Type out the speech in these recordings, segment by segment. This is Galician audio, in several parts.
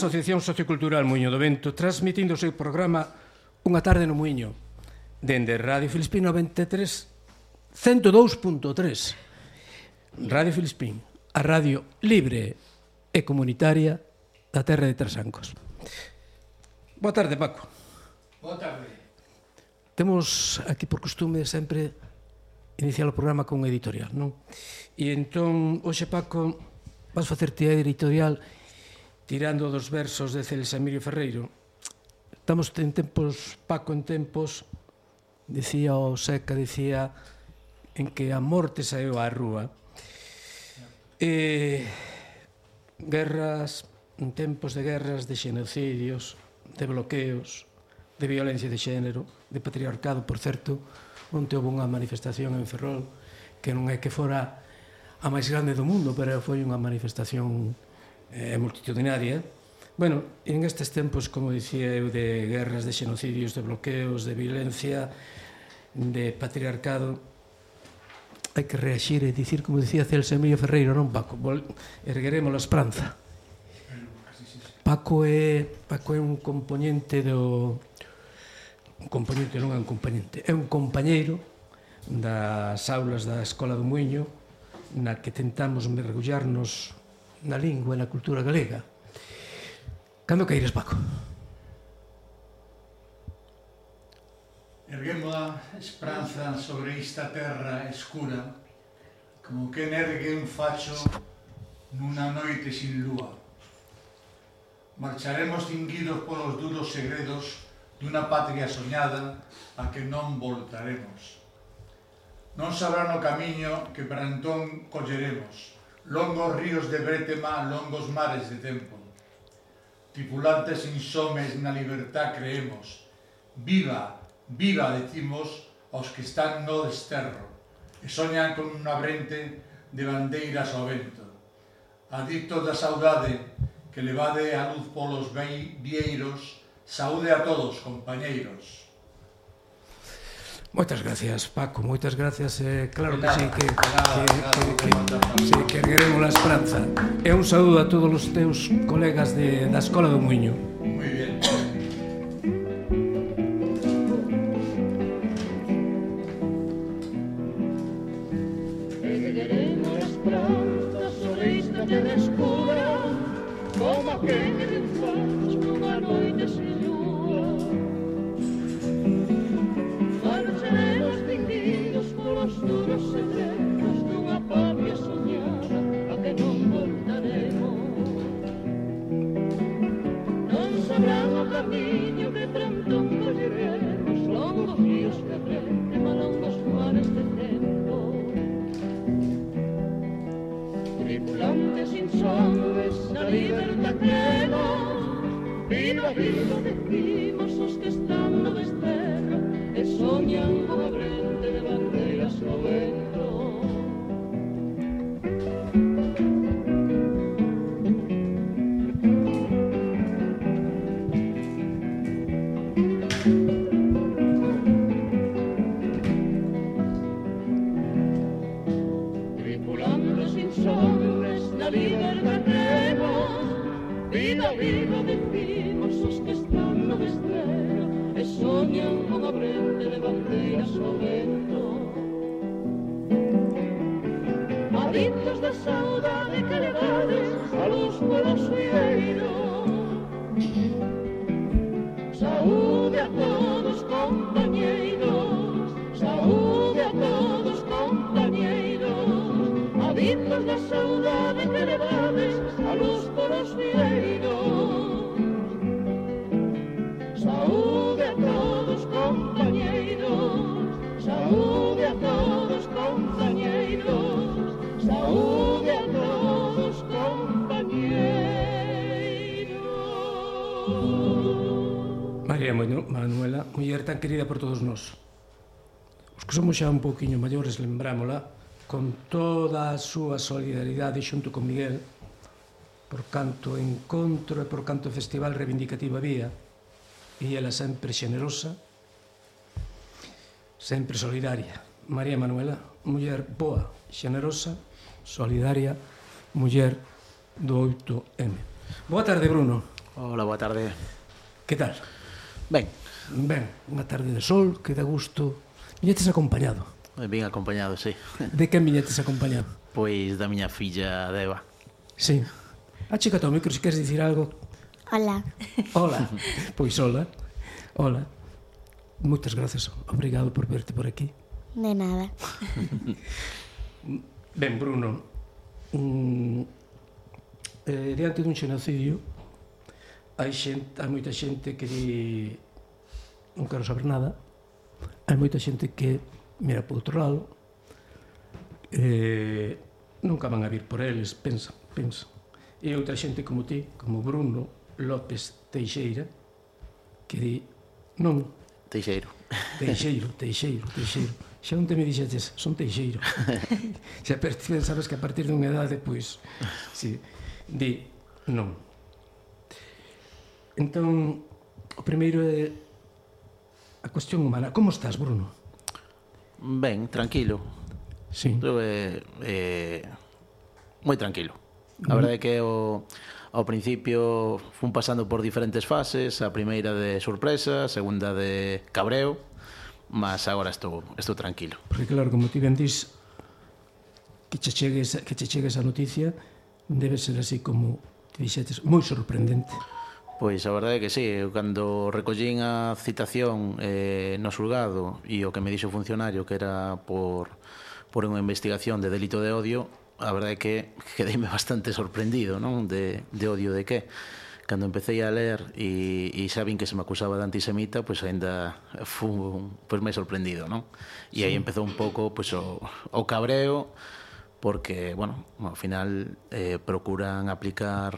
Asociación Sociocultural Muño do Vento transmitindo o seu programa Unha tarde no Muiño dende Radio Filispín 93 102.3 Radio Filispín a radio libre e comunitaria da terra de Trasancos. Boa tarde, Paco. Boa tarde. Temos aquí por costume sempre iniciar o programa con editorial, non? E entón, hoxe, Paco, vas facerte a editorial e tirando dos versos de Celsa Emilio Ferreiro, estamos en tempos, Paco en tempos, dicía o Seca, dicía en que a morte saiu á rúa. E, guerras, en tempos de guerras, de xenocidios, de bloqueos, de violencia de xénero, de patriarcado, por certo, onte houve unha manifestación en Ferrol que non é que fora a máis grande do mundo, pero foi unha manifestación eh, multitudinaria. Bueno, en estes tempos, como dicía eu, de guerras, de xenocidios, de bloqueos, de violencia, de patriarcado, hai que reaxir e dicir, como dicía Celso Emilio Ferreiro, non, Paco, ergueremos a esperanza. Paco é, Paco é un componente do... Un componente non é un componente, é un compañeiro das aulas da Escola do Muiño na que tentamos mergullarnos na lingua e na cultura galega. Cando queires, Paco? Erguemos a esperanza sobre esta terra escura como que ergue un facho nunha noite sin lúa. Marcharemos tinguidos polos duros segredos dunha patria soñada a que non voltaremos. Non sabrán o camiño que para entón colleremos, longos ríos de bretema, longos mares de tempo. Tripulantes insomes na libertad creemos. Viva, viva, decimos, aos que están no desterro, e soñan con unha brente de bandeiras ao vento. Adictos da saudade que levade a luz polos vieiros, saúde a todos, compañeiros. Moitas gracias, Paco, moitas gracias. Eh, claro que sí, que, que, que, que, que queremos a esperanza. E un saúdo a todos os teus colegas de, da Escola do Muiño. Muy bien. Como que en el faz, como a noite sin caminho que trampongos guerreiros, longos ríos que de repente, malongos mares de tempo. Tripulantes insondes, na libertad queda, viva, viva, decimos os que están no desterra, e soñan con abrente de bandeiras novenas. que somos xa un pouquiño maiores lembrámola con toda a súa solidaridade xunto con Miguel por canto encontro e por canto festival reivindicativo había e ela sempre xenerosa sempre solidaria María Manuela, muller boa, xenerosa, solidaria, muller do 8M. Boa tarde, Bruno. Hola, boa tarde. Que tal? Ben. Ben, unha tarde de sol, que da gusto Viñetes acompañado. Eh, ben acompañado, sí. De quen viñetes acompañado? Pois da miña filla Deva. Sí. Achícate ao micro se queres dicir algo. Hola. Hola. Pois hola. Hola. Moitas grazas. Obrigado por verte por aquí. De nada. Ben, Bruno, mm, eh, diante dun xenocidio hai, xente, hai moita xente que di non quero saber nada, hai moita xente que mira por outro lado eh, nunca van a vir por eles pensa, pensa e outra xente como ti, como Bruno López Teixeira que di non Teixeiro. Teixeiro, Teixeiro, Teixeiro. Xa onde me dixetes, son Teixeiro. Xa perciben, sabes que a partir dunha edade pois, si, di non. Entón o primeiro é a cuestión humana. Como estás, Bruno? Ben, tranquilo. Sí. Eu, eh, eh, moi tranquilo. A verdade é que o, ao principio fun pasando por diferentes fases, a primeira de sorpresa, a segunda de cabreo, mas agora estou, estou tranquilo. Porque claro, como ti ben dis, que che chegue que che chegue esa noticia debe ser así como te dixetes, moi sorprendente. Pois a verdade é que sí, eu cando recollín a citación eh, no xulgado e o que me dixo o funcionario que era por, por unha investigación de delito de odio, a verdade é que quedeime bastante sorprendido, non? De, de odio de que? Cando empecé a ler e, e sabín que se me acusaba de antisemita, pois aínda fun pois máis sorprendido, non? E sí. aí empezou un pouco pois, o, o cabreo, porque, bueno, ao final eh, procuran aplicar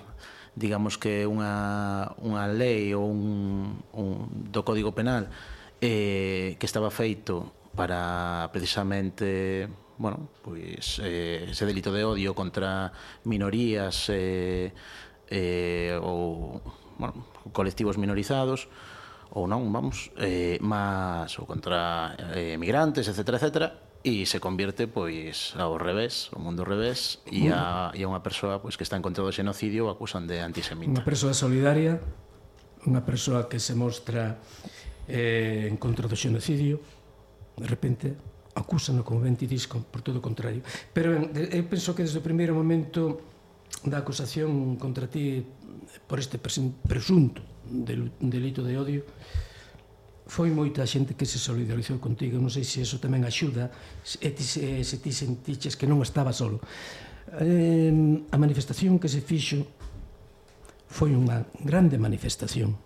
digamos que unha, unha lei ou un, un, do Código Penal eh, que estaba feito para precisamente bueno, pois, eh, ese delito de odio contra minorías eh, eh, ou bueno, colectivos minorizados ou non, vamos, eh, máis ou contra eh, migrantes, etc, etcétera, etcétera e se convierte pois ao revés, ao mundo revés e a, e a unha persoa pois que está en contra do xenocidio o acusan de antisemita. Unha persoa solidaria, unha persoa que se mostra eh, en contra do xenocidio, de repente acusano como ben ti por todo o contrario. Pero ben, eu eh, penso que desde o primeiro momento da acusación contra ti eh, por este presunto delito de odio foi moita xente que se solidarizou contigo, non sei se eso tamén axuda, e ti, se, se ti sentiches que non estaba solo. Eh, a manifestación que se fixo foi unha grande manifestación.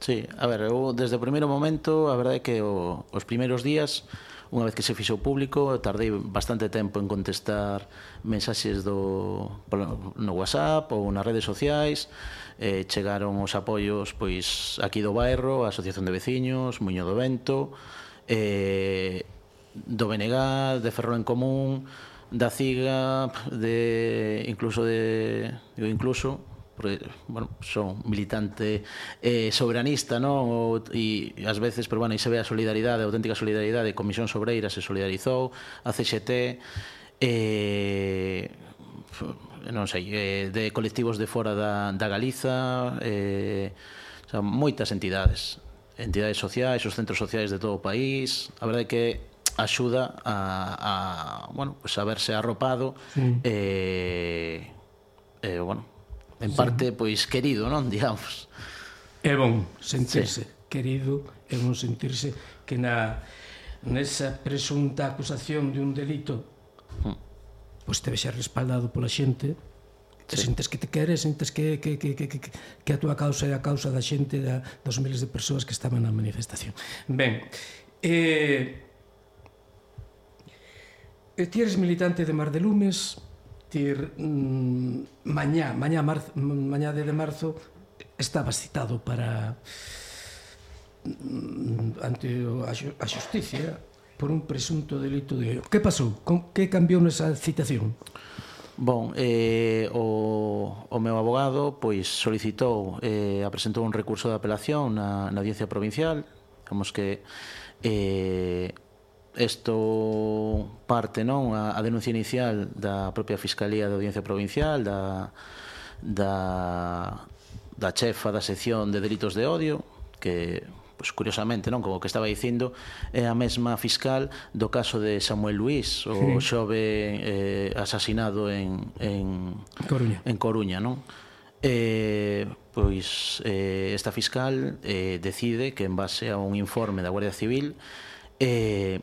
Sí, a ver, eu desde o primeiro momento, a verdade é que o, os primeiros días unha vez que se fixou público, tardei bastante tempo en contestar mensaxes do, no WhatsApp ou nas redes sociais, eh, chegaron os apoios pois aquí do Bairro, a Asociación de Veciños, Muño do Vento, eh, do BNG, de Ferrol en Común, da CIGA, de, incluso de, digo, incluso porque bueno, son militante eh, soberanista, non? O, e ás veces, pero bueno, aí se ve a solidaridade, a auténtica solidaridade, Comisión Sobreira se solidarizou, a CXT, eh, non sei, eh, de colectivos de fora da, da Galiza, eh, o sea, moitas entidades, entidades sociais, os centros sociais de todo o país. A verdade é que axuda a, a bueno, pues a verse arropado sí. eh, eh, bueno, en parte, pois, querido, non, digamos. É bon sentirse sí. querido, é bon sentirse que na nesa presunta acusación de un delito hmm. pois te vexas respaldado pola xente te sí. sentes que te queres, sentes que, que, que, que, que, que a túa causa é a causa da xente da, dos miles de persoas que estaban na manifestación ben eh, ti eres militante de Mar de Lumes Tir, mm, mañá, mañá, marzo, mm, mañá de, de marzo estaba citado para mm, ante a, a xusticia por un presunto delito de... Que pasou? Con que cambiou nesa citación? Bon, eh, o, o meu abogado pois solicitou, eh, apresentou un recurso de apelación na, na audiencia provincial, como que eh, isto parte non a, a denuncia inicial da propia Fiscalía da Audiencia Provincial da, da, da chefa da sección de delitos de odio que pues, curiosamente, non, como que estaba dicindo, é a mesma fiscal do caso de Samuel Luis, o sí. xove eh, asasinado en, en Coruña, en Coruña non? Eh, pois eh, esta fiscal eh, decide que en base a un informe da Guardia Civil eh,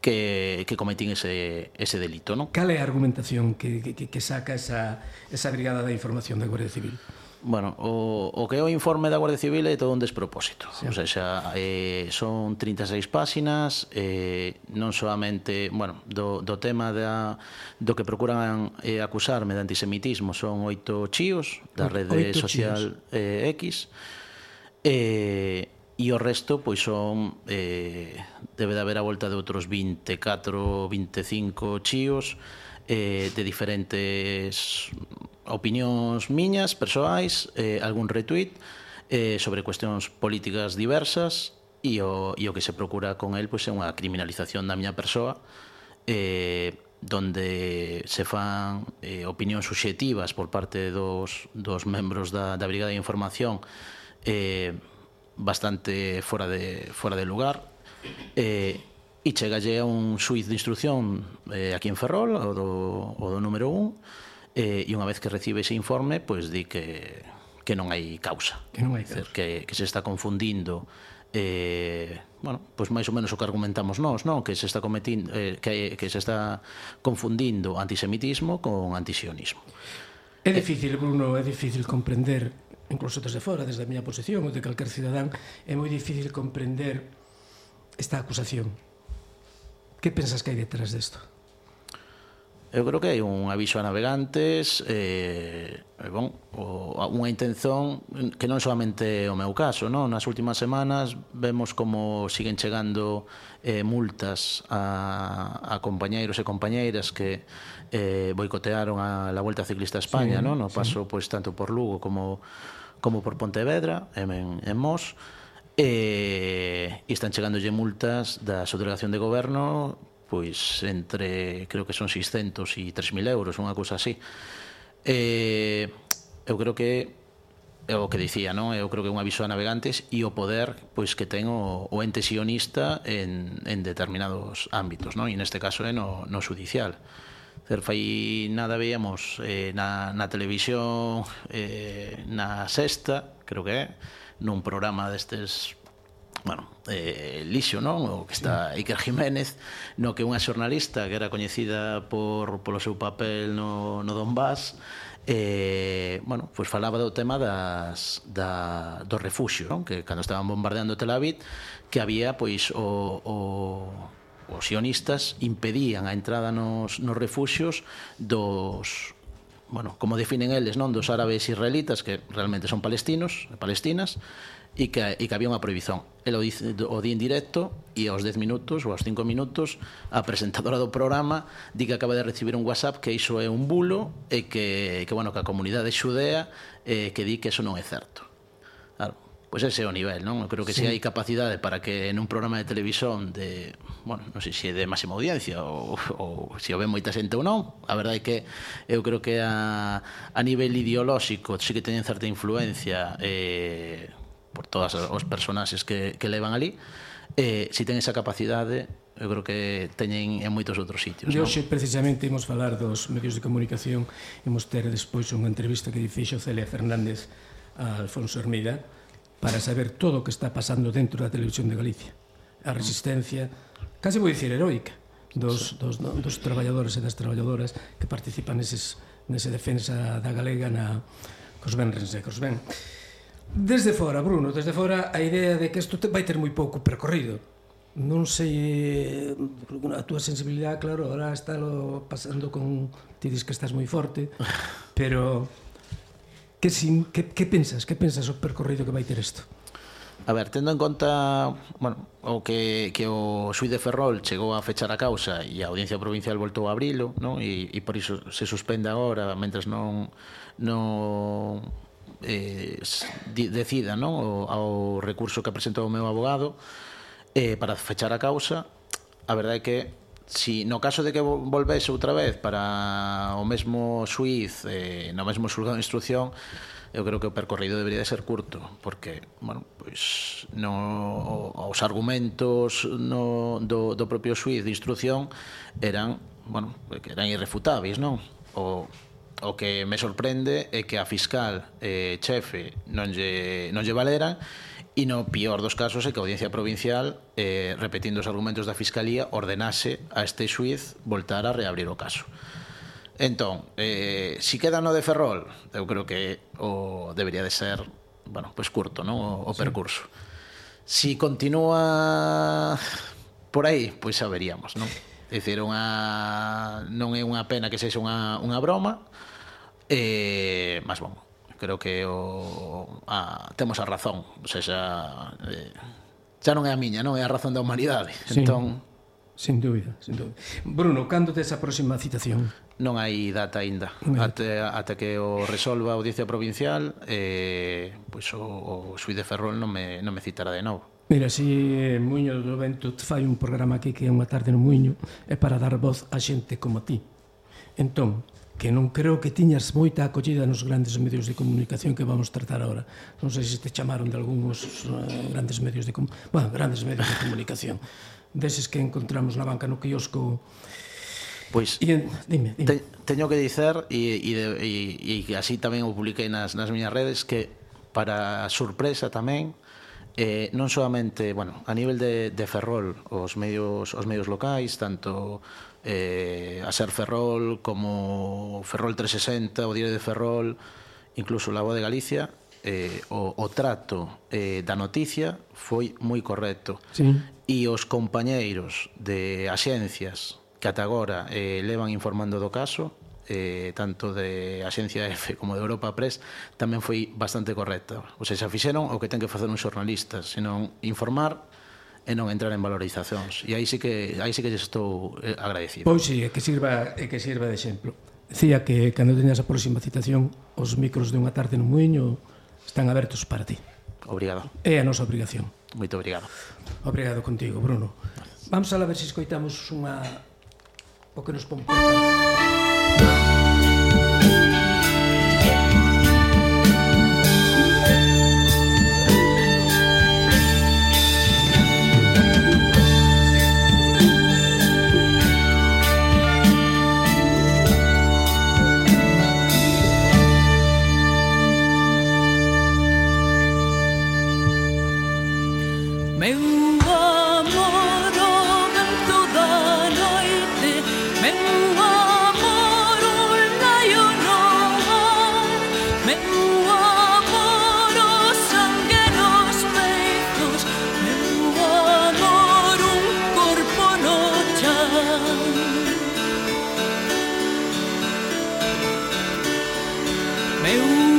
que, que cometín ese, ese delito. Non? Cal é a argumentación que, que, que saca esa, esa brigada da información da Guardia Civil? Bueno, o, o que é o informe da Guardia Civil é todo un despropósito. Sí. O sea, xa, eh, son 36 páxinas, eh, non solamente, bueno, do, do tema da, do que procuran eh, acusarme de antisemitismo son oito chíos da rede social eh, X. Eh, E o resto, pois son eh, debe de haber a volta de outros 24, 25 chíos eh, de diferentes opinións miñas, persoais, eh, algún retweet eh, sobre cuestións políticas diversas e o, e o que se procura con el pois é unha criminalización da miña persoa eh, donde se fan eh, opinións subjetivas por parte dos, dos membros da, da Brigada de Información eh, bastante fora de, fora de lugar eh, e chegalle a un suiz de instrucción eh, aquí en Ferrol, o do, o do número 1 eh, e unha vez que recibe ese informe pois di que, que non hai causa que non hai causa que, que se está confundindo eh, bueno, pois máis ou menos o que argumentamos nós, non? Que se está cometindo eh, que, que se está confundindo antisemitismo con antisionismo. É difícil, Bruno, é difícil comprender incluso desde fora, desde a miña posición ou de calquer cidadán, é moi difícil comprender esta acusación. Que pensas que hai detrás disto? Eu creo que hai un aviso a navegantes eh, bon, o, unha intención que non solamente o meu caso non? nas últimas semanas vemos como siguen chegando eh, multas a, a compañeiros e compañeiras que eh, boicotearon a, la Vuelta Ciclista a España sí, non? no paso sí. pois, tanto por Lugo como como por Pontevedra, en, en Mos, e, e están chegándolle multas da subdelegación de goberno pois entre, creo que son 600 e 3.000 euros, unha cousa así. E, eu creo que é o que dicía, non? Eu creo que é un aviso a navegantes e o poder pois que ten o, o ente sionista en, en determinados ámbitos, non? E neste caso é no, no judicial. Cer, fai nada veíamos eh, na, na televisión eh, na sexta, creo que é, nun programa destes bueno, eh, lixo, non? O que está Iker Jiménez, no que unha xornalista que era coñecida por polo seu papel no, no Donbass, eh, bueno, pois falaba do tema das, da, do refugio, non? que cando estaban bombardeando Tel Aviv, que había pois o, o os sionistas impedían a entrada nos, nos refuxios dos bueno, como definen eles, non dos árabes israelitas que realmente son palestinos, palestinas, e que, e que había unha prohibición. El o, dice, o di en directo e aos 10 minutos ou aos 5 minutos a presentadora do programa di que acaba de recibir un WhatsApp que iso é un bulo e que, que, bueno, que a comunidade xudea eh, que di que eso non é certo. Pois ese é o nivel, non? Eu creo que sí. se hai capacidade para que en un programa de televisión de, bueno, non sei se é de máxima audiencia ou, ou se o ven moita xente ou non, a verdade é que eu creo que a, a nivel ideolóxico sí que teñen certa influencia eh, por todas os personaxes que, que levan ali, eh, si ten esa capacidade eu creo que teñen en moitos outros sitios. E hoxe, precisamente, imos falar dos medios de comunicación, imos ter despois unha entrevista que fixe o Celia Fernández a Alfonso Hermida, para saber todo o que está pasando dentro da televisión de Galicia. A resistencia, case vou dicir heroica, dos, dos, dos traballadores e das traballadoras que participan neses, nese defensa da galega na, cos benres e cos ben. Desde fora, Bruno, desde fora a idea de que isto te vai ter moi pouco percorrido. Non sei a túa sensibilidade, claro, ahora estálo pasando con ti dis que estás moi forte, pero Que, sin, que, que pensas? Que pensas o percorrido que vai ter isto? A ver, tendo en conta bueno, o que, que o Xui de Ferrol chegou a fechar a causa e a Audiencia Provincial voltou a abrilo non? E, e por iso se suspende agora mentres non, non eh, decida non? O, ao recurso que apresentou o meu abogado eh, para fechar a causa a verdade é que Si no caso de que volvese outra vez para o mesmo suiz, eh, no mesmo xulgado de instrucción, eu creo que o percorrido debería de ser curto, porque, bueno, pois no os argumentos no do do propio suiz de instrucción eran, bueno, que eran irrefutáveis, non? O o que me sorprende é que a fiscal eh, chefe non lle, non lle valera E no pior dos casos é que a Audiencia Provincial, eh, repetindo os argumentos da Fiscalía, ordenase a este xuiz voltar a reabrir o caso. Entón, eh, si queda no de Ferrol, eu creo que o debería de ser, bueno, pois pues curto, non? O, o percurso. Sí. Si continúa por aí, pois pues saberíamos, non? É dicir, unha non é unha pena que sexa unha unha broma, eh, mas bon, creo que o a, ah, temos a razón, o sea, xa, eh, xa non é a miña, non é a razón da humanidade. Sí. Entón, Sin dúbida, sin dúbida. Bruno, cando tes a próxima citación? Non hai data aínda. Ate, ata que o resolva a Audiencia Provincial, eh, pois o, o Sui de Ferrol non me, non me citará de novo. Mira, si eh, Muño do Vento fai un programa aquí que é unha tarde no Muño, é para dar voz a xente como ti. Entón, que non creo que tiñas moita acollida nos grandes medios de comunicación que vamos tratar agora. Non sei se te chamaron de algúns uh, grandes medios de, bueno, grandes medios de comunicación. Deses que encontramos na banca no quiosco. Pois pues, en, dime, dime. Te, teño que dicer e, e, e, e así tamén o publiquei nas, nas miñas redes que para sorpresa tamén eh, non solamente, bueno, a nivel de, de Ferrol, os medios os medios locais, tanto eh, a ser Ferrol, como Ferrol 360, o Diario de Ferrol, incluso La Voz de Galicia, eh, o, o trato eh, da noticia foi moi correcto. Sí. E os compañeiros de axencias que ata agora eh, levan informando do caso, eh, tanto de Axencia F como de Europa Press, tamén foi bastante correcta. O sea, xa fixeron o que ten que facer un xornalista, senón informar e non entrar en valorizacións. E aí sí que aí sí que estou eh, agradecido. Pois si, sí, que sirva que sirva de exemplo. Dicía que cando teñas a próxima citación, os micros de unha tarde no muiño están abertos para ti. Obrigado. É a nosa obrigación. Moito obrigado. Obrigado contigo, Bruno. Vamos a ver se escoitamos unha o que nos pon. Por... Meu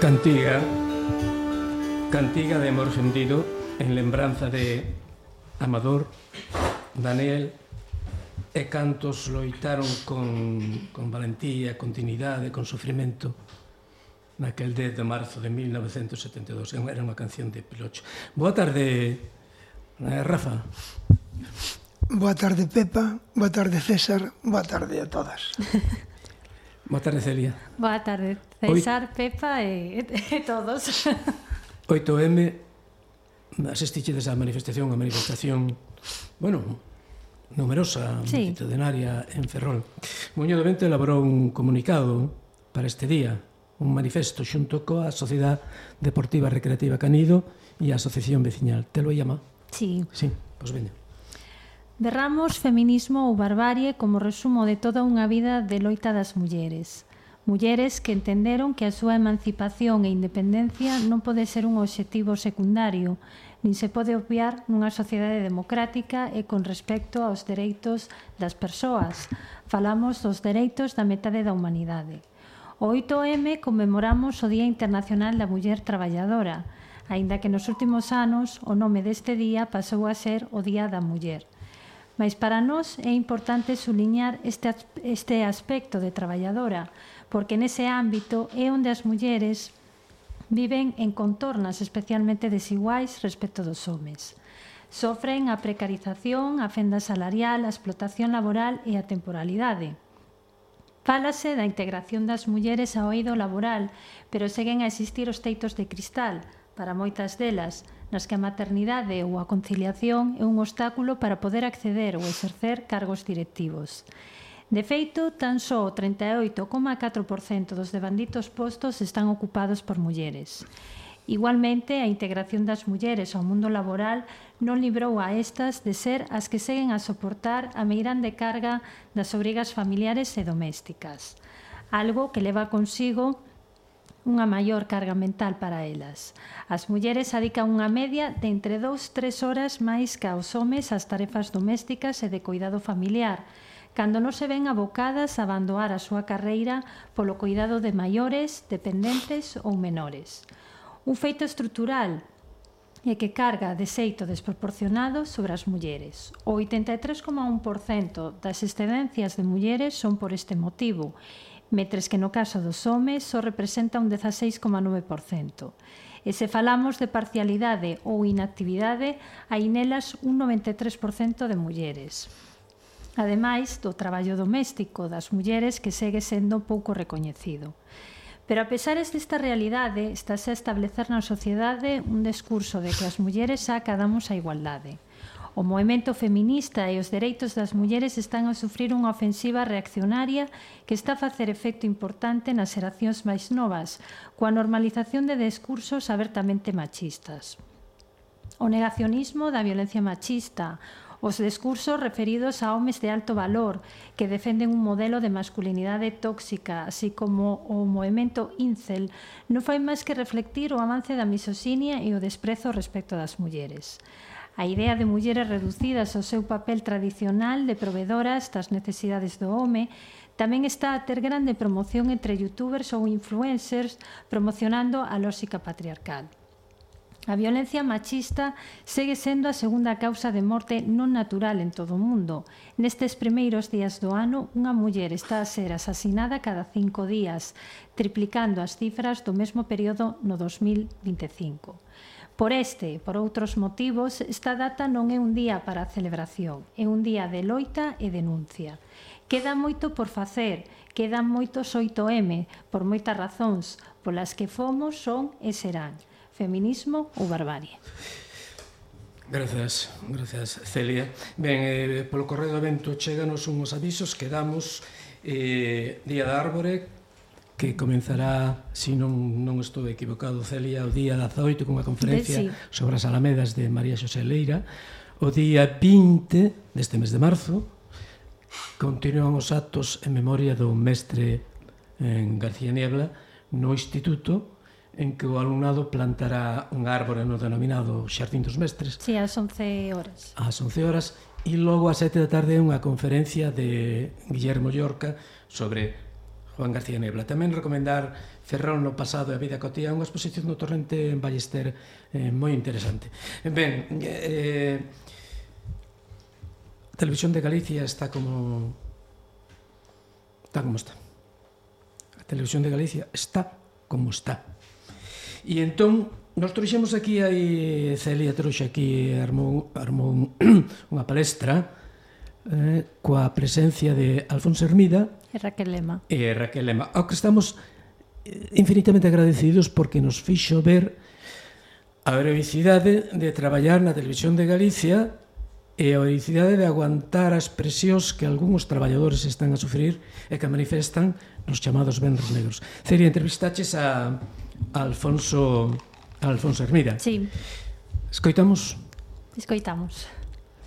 Cantiga Cantiga de amor sentido en lembranza de Amador, Daniel e cantos loitaron con, con valentía, continuidade, con sofrimento naquel 10 de marzo de 1972. Era unha canción de Pilocho. Boa tarde, eh, Rafa. Boa tarde, Pepa. Boa tarde, César. Boa tarde a todas. Boa tarde, Celia. Boa tarde, César, Pepa e, e todos. 8M, asistichedes á manifestación, a manifestación, bueno, numerosa, sí. multitudinaria en Ferrol. Muño do Vento elaborou un comunicado para este día, un manifesto xunto coa Sociedade Deportiva Recreativa Canido e a Asociación Veciñal. Te lo llama? Sí. Sí, pois pues veña. Derramos feminismo ou barbarie como resumo de toda unha vida de loita das mulleres. Mulleres que entenderon que a súa emancipación e independencia non pode ser un obxectivo secundario, nin se pode obviar nunha sociedade democrática e con respecto aos dereitos das persoas. Falamos dos dereitos da metade da humanidade. O 8M conmemoramos o Día Internacional da Muller Traballadora, aínda que nos últimos anos o nome deste día pasou a ser o Día da Muller. Mas para nós é importante suliñar este, este aspecto de traballadora, porque nese ámbito é onde as mulleres viven en contornas especialmente desiguais respecto dos homes. Sofren a precarización, a fenda salarial, a explotación laboral e a temporalidade. Fálase da integración das mulleres ao eido laboral, pero seguen a existir os teitos de cristal, para moitas delas, nas que a maternidade ou a conciliación é un obstáculo para poder acceder ou exercer cargos directivos. De feito, tan só o 38,4% dos devanditos postos están ocupados por mulleres. Igualmente, a integración das mulleres ao mundo laboral non librou a estas de ser as que seguen a soportar a meirande carga das obrigas familiares e domésticas, algo que leva consigo unha maior carga mental para elas. As mulleres adican unha media de entre 2-3 horas máis que aos homes ás tarefas domésticas e de cuidado familiar, cando non se ven abocadas a abandonar a súa carreira polo cuidado de maiores, dependentes ou menores. Un feito estrutural e que carga de xeito desproporcionado sobre as mulleres. O 83,1% das excedencias de mulleres son por este motivo metres que no caso dos homes só representa un 16,9%. E se falamos de parcialidade ou inactividade, hai nelas un 93% de mulleres. Ademais do traballo doméstico das mulleres que segue sendo pouco recoñecido. Pero a pesar desta realidade, estáse a establecer na sociedade un discurso de que as mulleres xa acadamos a igualdade O movimento feminista e os dereitos das mulleres están a sufrir unha ofensiva reaccionaria que está a facer efecto importante nas xeracións máis novas, coa normalización de discursos abertamente machistas. O negacionismo da violencia machista, os discursos referidos a homes de alto valor que defenden un modelo de masculinidade tóxica, así como o movimento incel, non fai máis que reflectir o avance da misoxinia e o desprezo respecto das mulleres. A idea de mulleres reducidas ao seu papel tradicional de provedoras das necesidades do home tamén está a ter grande promoción entre youtubers ou influencers promocionando a lógica patriarcal. A violencia machista segue sendo a segunda causa de morte non natural en todo o mundo. Nestes primeiros días do ano, unha muller está a ser asasinada cada cinco días, triplicando as cifras do mesmo período no 2025. Por este e por outros motivos, esta data non é un día para a celebración, é un día de loita e denuncia. Queda moito por facer, quedan moitos 8M, por moitas razóns, polas que fomos, son e serán. Feminismo ou barbarie. Grazas, grazas Celia. Ben, eh, polo correo do evento cheganos unhos avisos que damos eh, Día da Árbore que comenzará, se si non, non estou equivocado, Celia, o día 18 con unha conferencia sí. sobre as alamedas de María Xosé Leira, o día 20 deste mes de marzo, continúan os actos en memoria do mestre en García Niebla no instituto en que o alumnado plantará un árbore no denominado Xardín dos Mestres. Sí, ás 11 horas. Ás 11 horas e logo ás 7 da tarde unha conferencia de Guillermo Llorca sobre Juan García Nebla. Tamén recomendar Ferrón no pasado e a vida cotía, unha exposición do Torrente en Ballester eh, moi interesante. Ben, eh, Televisión de Galicia está como está como está. A Televisión de Galicia está como está. E entón, Nos trouxemos aquí aí Celia trouxe aquí armou, armou unha palestra eh, coa presencia de Alfonso Hermida E Raquel Lema. E Raquel Lema. Ao que estamos eh, infinitamente agradecidos porque nos fixo ver a heroicidade de traballar na televisión de Galicia e a heroicidade de aguantar as presións que algúns traballadores están a sufrir e que manifestan nos chamados vendros negros. Sería entrevistaches a, a Alfonso a Alfonso Hermida. Sí. Escoitamos? Escoitamos.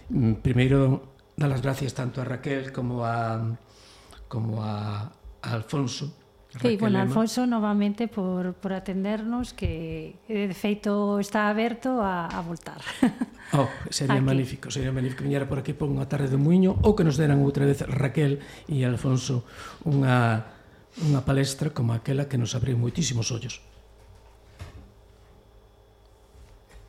Mm, primeiro, dar as gracias tanto a Raquel como a como a, a Alfonso. Sí, bueno, Lema. Alfonso novamente por, por atendernos que de feito está aberto a, a voltar. Oh, sería aquí. magnífico, sería magnífico viñera por aquí por unha tarde do Muiño ou que nos deran outra vez Raquel e Alfonso unha, unha palestra como aquela que nos abriu moitísimos ollos.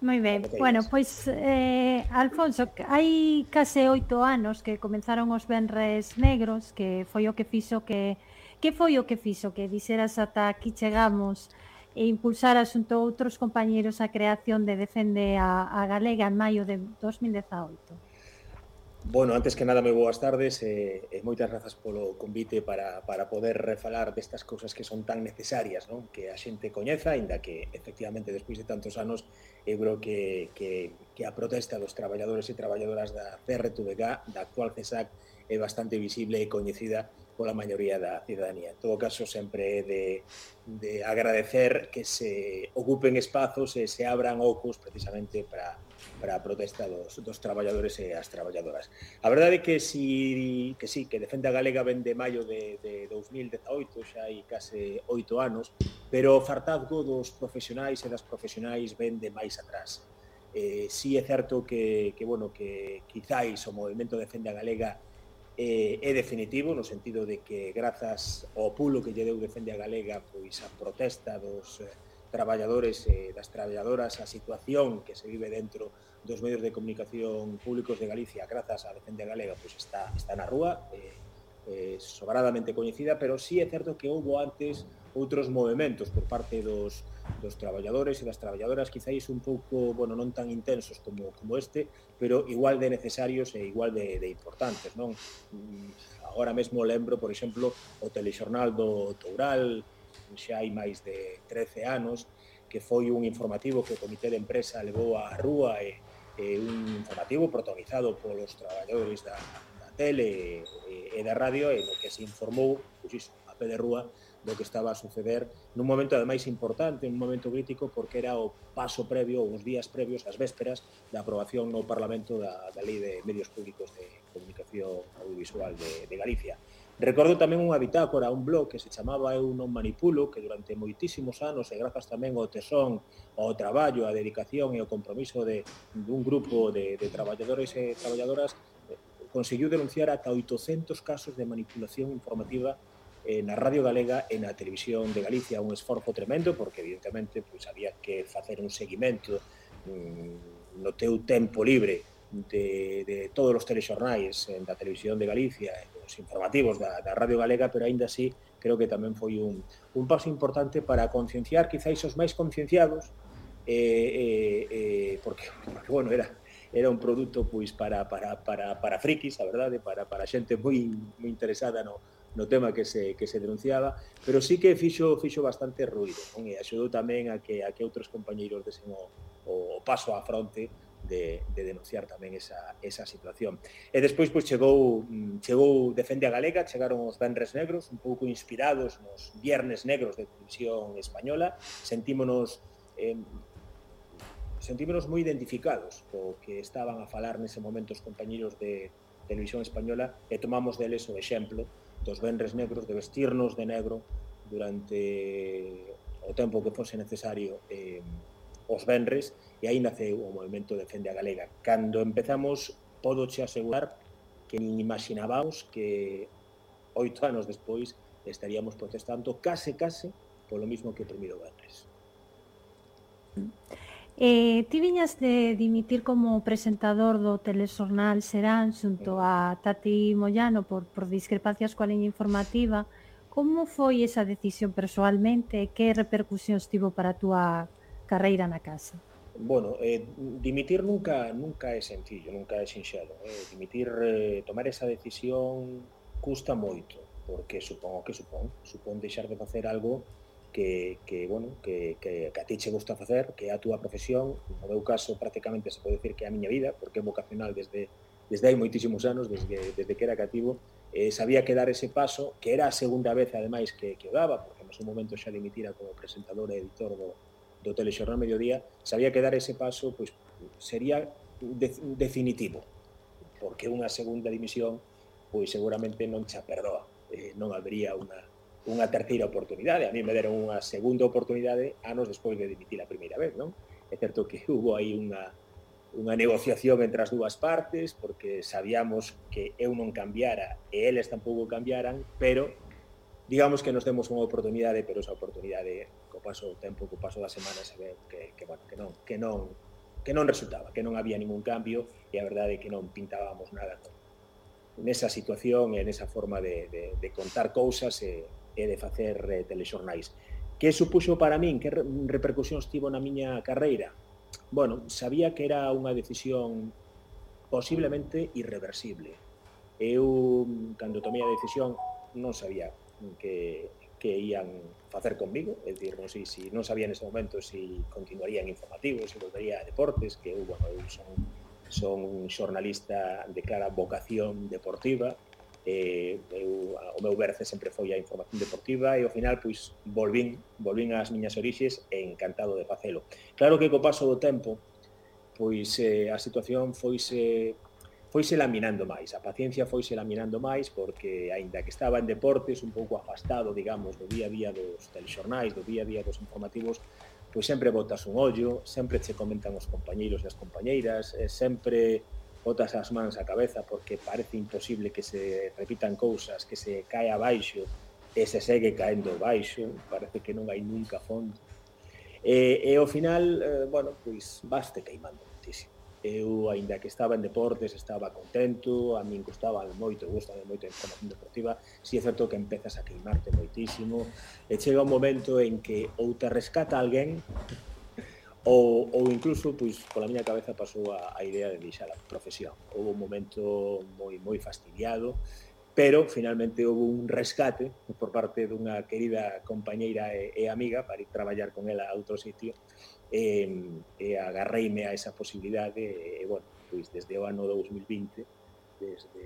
Moi ben. Bueno, pois eh, Alfonso, hai case oito anos que comenzaron os Benres Negros, que foi o que fixo que que foi o que fixo que diseras ata aquí chegamos e impulsar asunto a outros compañeiros a creación de Defende a, a Galega en maio de 2018? Bueno, antes que nada, moi boas tardes e, e eh, moitas grazas polo convite para, para poder refalar destas cousas que son tan necesarias, non? que a xente coñeza, inda que efectivamente despois de tantos anos eu creo que, que, que a protesta dos traballadores e traballadoras da CRTVG, da actual CESAC, é bastante visible e coñecida pola maioría da cidadanía. En todo caso, sempre é de, de agradecer que se ocupen espazos e se abran ocos precisamente para para a protesta dos, dos traballadores e as traballadoras. A verdade é que si, que sí, que Defenda Galega ven de maio de, de 2018, xa hai case oito anos, pero o fartazgo dos profesionais e das profesionais ven de máis atrás. Eh, si sí é certo que, que, bueno, que quizáis o movimento Defenda Galega eh, é definitivo no sentido de que grazas ao pulo que lle deu Defende a Galega pois a protesta dos eh, traballadores e das traballadoras a situación que se vive dentro dos medios de comunicación públicos de Galicia grazas á defenda galega pois está, está na rúa eh, eh, sobradamente coñecida, pero sí é certo que houbo antes outros movimentos por parte dos, dos traballadores e das traballadoras, quizáis un pouco, bueno, non tan intensos como, como este, pero igual de necesarios e igual de, de importantes, non? Mm, Agora mesmo lembro, por exemplo, o telexornal do Toural, xa hai máis de 13 anos, que foi un informativo que o Comité de Empresa levou á rúa e, e un informativo protagonizado polos traballadores da, da tele e, e da radio e no que se informou, pois iso, a pé de rúa, do que estaba a suceder nun momento ademais importante, un momento crítico porque era o paso previo, os días previos, as vésperas da aprobación no Parlamento da, da Lei de Medios Públicos de Comunicación Audiovisual de, de Galicia. Recordo tamén unha bitácora, un blog que se chamaba Eu non manipulo, que durante moitísimos anos e grazas tamén ao tesón, ao traballo, á dedicación e ao compromiso de dun grupo de, de traballadores e traballadoras eh, conseguiu denunciar ata 800 casos de manipulación informativa eh, na Radio Galega e na Televisión de Galicia. Un esforzo tremendo porque evidentemente pois, había que facer un seguimento mm, no teu tempo libre de, de todos os telexornais eh, da Televisión de Galicia eh, os informativos da, da Radio Galega, pero aínda así creo que tamén foi un, un paso importante para concienciar quizáis os máis concienciados eh, eh, eh, porque, porque bueno, era era un produto pois para, para, para, para frikis, a verdade, para, para xente moi, moi interesada no, no tema que se, que se denunciaba, pero sí que fixo, fixo bastante ruido, non? e axudou tamén a que, a que outros compañeiros desen o, o paso á fronte de, de denunciar tamén esa, esa situación. E despois pois chegou mm, chegou Defende a Galega, chegaron os Benres Negros, un pouco inspirados nos Viernes Negros de televisión española, sentímonos eh, sentímonos moi identificados co que estaban a falar nese momento os compañeros de televisión española e tomamos deles o exemplo dos venres Negros de vestirnos de negro durante o tempo que fose necesario eh, os venres e aí naceu o movimento Defende a Galega. Cando empezamos, podo che asegurar que nin imaginábamos que oito anos despois estaríamos protestando case, case, polo mismo que o primeiro venres. Eh, ti viñas de dimitir como presentador do telexornal Serán xunto a Tati Moyano por, por discrepancias coa liña informativa. Como foi esa decisión persoalmente e que repercusións tivo para a túa carreira na casa? Bueno, eh, dimitir nunca nunca é sencillo, nunca é sinxelo. Eh? Dimitir, eh, tomar esa decisión custa moito, porque supongo que supón, supón deixar de facer algo que, que bueno, que, que, que a ti che gusta facer, que é a túa profesión, no meu caso prácticamente se pode decir que é a miña vida, porque é vocacional desde desde hai moitísimos anos, desde, desde que era cativo, eh, sabía que dar ese paso, que era a segunda vez ademais que, que o daba, porque no seu momento xa dimitira como presentador e editor do, do Telexornal Mediodía, sabía que dar ese paso pois sería de, definitivo, porque unha segunda dimisión pois seguramente non xa perdoa, eh, non habría unha unha terceira oportunidade. A mí me deron unha segunda oportunidade anos despois de dimitir a primeira vez, non? É certo que hubo aí unha unha negociación entre as dúas partes porque sabíamos que eu non cambiara e eles tampouco cambiaran, pero digamos que nos demos unha oportunidade, pero esa oportunidade co paso do tempo, co paso da semana se ve que, que, bueno, que non, que non que non resultaba, que non había ningún cambio e a verdade é que non pintábamos nada con, nesa situación e nesa forma de, de, de contar cousas e, e de facer eh, telexornais. Que supuxo para min? Que repercusións tivo na miña carreira? Bueno, sabía que era unha decisión posiblemente irreversible. Eu, cando tomei a decisión, non sabía que, que ían facer conmigo, é dicir, non sei se si non sabía nese momento se si continuaría en informativos, se volvería a deportes, que eu, bueno, eu son, son un xornalista de clara vocación deportiva, eh, eu, o meu berce sempre foi a información deportiva e ao final pois volvín, volvín ás miñas orixes e encantado de facelo. Claro que co paso do tempo pois eh, a situación foise foise laminando máis, a paciencia foise laminando máis porque aínda que estaba en deportes un pouco afastado, digamos, do día a día dos telexornais, do día a día dos informativos, pois sempre botas un ollo, sempre che comentan os compañeiros e as compañeiras, e sempre botas as mans á cabeza porque parece imposible que se repitan cousas, que se cae abaixo e se segue caendo baixo, parece que non hai nunca fondo. E, e ao final, eh, bueno, pois vaste queimando muitísimo eu, aínda que estaba en deportes, estaba contento, a min gustaba moito, gusta moito a información deportiva, si é certo que empezas a queimarte moitísimo, e chega un momento en que ou te rescata alguén, ou, ou incluso, pois, pola miña cabeza pasou a, a idea de deixar a profesión. Houve un momento moi moi fastidiado, pero finalmente houve un rescate por parte dunha querida compañeira e, e amiga para ir traballar con ela a outro sitio, e, e agarreime a esa posibilidade e, bueno, pois desde o ano 2020 desde,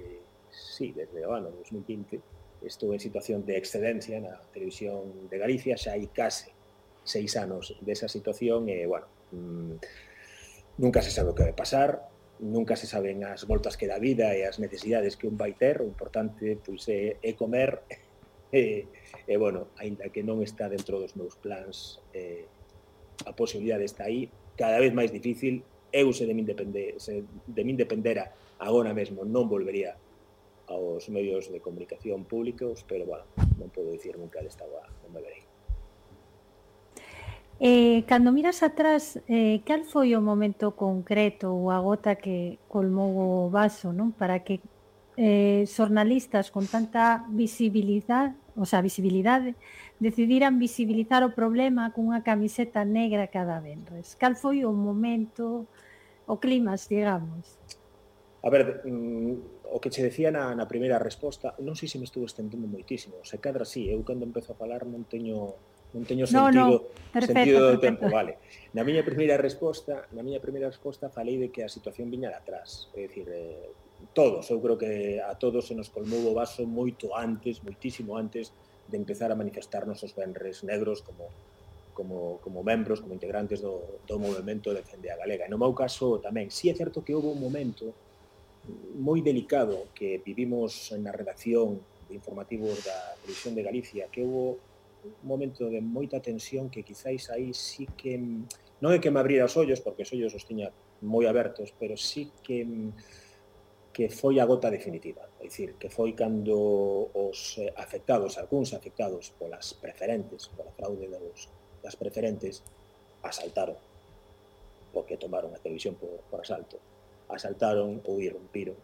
sí, desde o ano 2020 estou en situación de excedencia na televisión de Galicia xa hai case seis anos desa situación e, bueno, mmm, nunca se sabe o que vai pasar nunca se saben as voltas que da vida e as necesidades que un vai ter. O importante pois, é, é comer e, e, bueno, aínda que non está dentro dos meus plans eh, a posibilidade está aí, cada vez máis difícil, eu se de min, depende, se de min dependera agora mesmo non volvería aos medios de comunicación públicos, pero, bueno, non podo dicir nunca desta boa, non me verei. Eh, cando miras atrás, eh, cal foi o momento concreto ou a gota que colmou o vaso non para que eh, xornalistas con tanta visibilidade o sea, visibilidade, decidiran visibilizar o problema cunha camiseta negra cada venres. Cal foi o momento, o climas, digamos? A ver, mm, o que che decía na, na primeira resposta, non sei se me estuve estendendo moitísimo, se cadra si, sí, eu cando empezo a falar non teño non teño sentido, no, no. Perfecto, sentido do tempo, perfecto. vale. Na miña primeira resposta, na miña primeira resposta falei de que a situación viña de atrás, é dicir, eh, todos, eu creo que a todos se nos colmou o vaso moito antes, moitísimo antes de empezar a manifestarnos os benres negros como como, como membros, como integrantes do, do movimento Defende a Galega. E no meu caso tamén, si sí é certo que houve un momento moi delicado que vivimos na redacción de informativos da Televisión de Galicia, que houve un momento de moita tensión que quizáis aí sí que non é que me abrira os ollos, porque os ollos os tiña moi abertos, pero sí que que foi a gota definitiva. É dicir, que foi cando os eh, afectados, algúns afectados polas preferentes, pola fraude dos, das preferentes, asaltaron, porque tomaron a televisión por, por asalto. Asaltaron ou irrompiron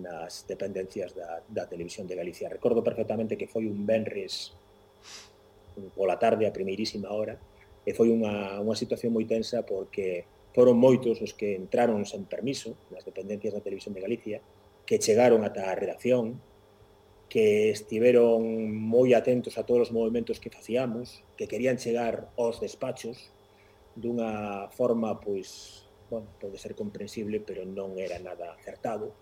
nas dependencias da, da televisión de Galicia. Recordo perfectamente que foi un Benres pola tarde a primeirísima hora e foi unha, unha situación moi tensa porque foron moitos os que entraron sen permiso nas dependencias da Televisión de Galicia, que chegaron ata a redacción, que estiveron moi atentos a todos os movimentos que facíamos, que querían chegar aos despachos dunha forma, pois, bueno, pode ser comprensible, pero non era nada acertado.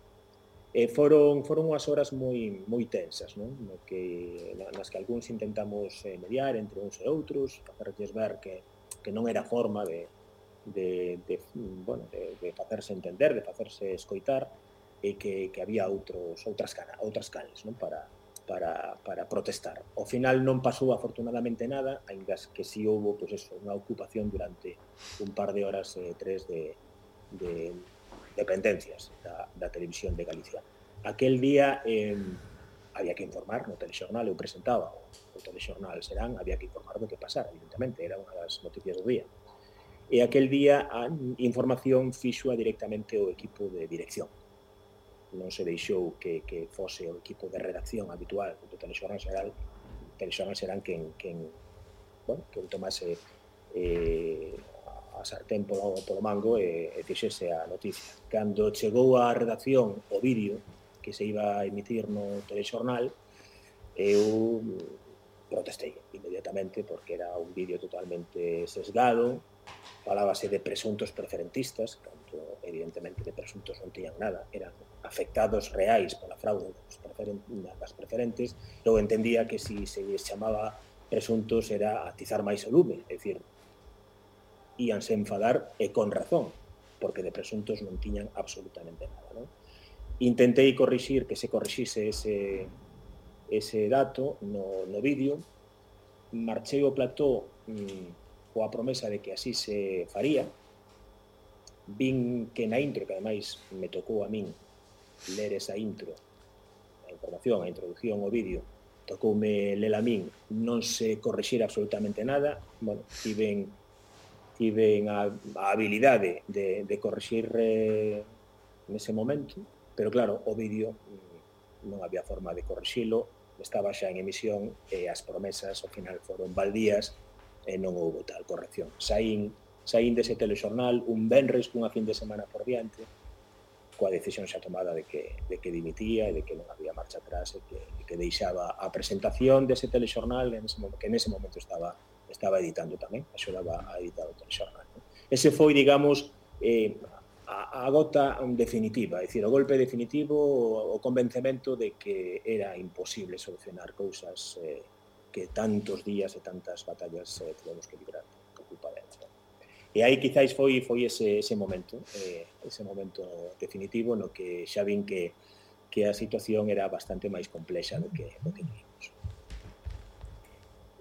E foron foron unhas horas moi moi tensas, non? No que nas que algúns intentamos eh, mediar entre uns e outros, facerlles ver que que non era forma de de, de, bueno, de, de facerse entender, de facerse escoitar, e que, que había outros, outras, cana, outras canles non? Para, para, para protestar. Ao final non pasou afortunadamente nada, ainda que si sí houve pois pues eso, unha ocupación durante un par de horas eh, tres de, de dependencias da, da televisión de Galicia. Aquel día eh, había que informar no telexornal, eu presentaba o, o telexornal Serán, había que informar do que pasara, evidentemente, era unha das noticias do día e aquel día a información fixoa directamente o equipo de dirección. Non se deixou que, que fose o equipo de redacción habitual do Telexornal Serán Telexornal Xeral quen, quen, bueno, quen tomase eh, a sartén polo, polo mango e, e fixese a noticia. Cando chegou á redacción o vídeo que se iba a emitir no Telexornal eu protestei inmediatamente porque era un vídeo totalmente sesgado falábase de presuntos preferentistas, canto evidentemente de presuntos non tiñan nada, eran afectados reais pola fraude das, preferen, das preferentes, eu entendía que si se lles chamaba presuntos era atizar máis o lume, é dicir, íanse enfadar e con razón, porque de presuntos non tiñan absolutamente nada. Non? Intentei corrixir que se corrixise ese, ese dato no, no vídeo, marchei o plató mmm, coa promesa de que así se faría, vin que na intro, que ademais me tocou a min ler esa intro, a información, a introducción ao vídeo, tocoume lela a min, non se correxira absolutamente nada, bueno, tiven, tiven a, a habilidade de, de correxir eh, nese momento, pero claro, o vídeo mm, non había forma de correxilo, estaba xa en emisión e as promesas ao final foron baldías e non houve tal corrección. Saín, saín dese telexornal un Benres cunha fin de semana por diante coa decisión xa tomada de que, de que dimitía e de que non había marcha atrás e que, de que deixaba a presentación dese telexornal en ese, que en ese momento estaba estaba editando tamén, axudaba a editar o telexornal. Ese foi, digamos, eh, a, a gota definitiva, é dicir, o golpe definitivo, o, o convencemento de que era imposible solucionar cousas eh, que tantos días e tantas batallas eh, tivemos que librar por culpa dela. De e aí quizáis foi foi ese, ese momento, eh, ese momento definitivo no que xa vin que que a situación era bastante máis complexa do que do que vimos.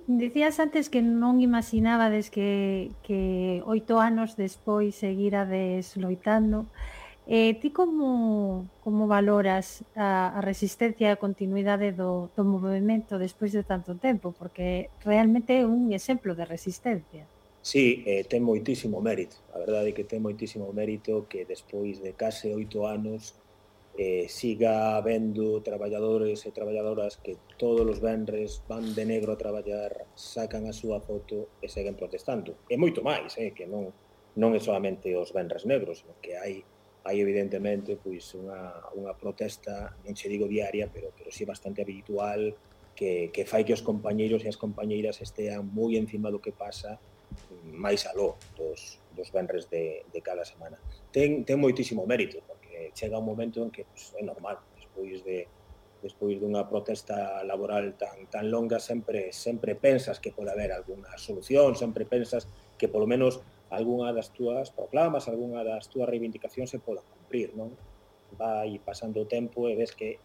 Dicías antes que non imaginabades que, que oito anos despois seguirades loitando. Eh, Eh, ti como, como valoras a, a resistencia e a continuidade do, do movimento despois de tanto tempo? Porque realmente é un exemplo de resistencia. Sí, eh, ten moitísimo mérito. A verdade é que ten moitísimo mérito que despois de case oito anos eh, siga habendo traballadores e traballadoras que todos os venres van de negro a traballar, sacan a súa foto e seguen protestando. E moito máis, eh, que non non é solamente os venres negros, sino que hai hai evidentemente pois unha, unha protesta, non che digo diaria, pero pero si sí bastante habitual que, que fai que os compañeiros e as compañeiras estean moi encima do que pasa mm, máis aló dos, dos venres de, de cada semana. Ten, ten moitísimo mérito, porque chega un momento en que pues, é normal, despois de despois dunha protesta laboral tan tan longa sempre sempre pensas que pode haber algunha solución, sempre pensas que polo menos algunha das túas proclamas, algunha das túas reivindicacións se poda cumprir, non? Vai pasando o tempo e ves que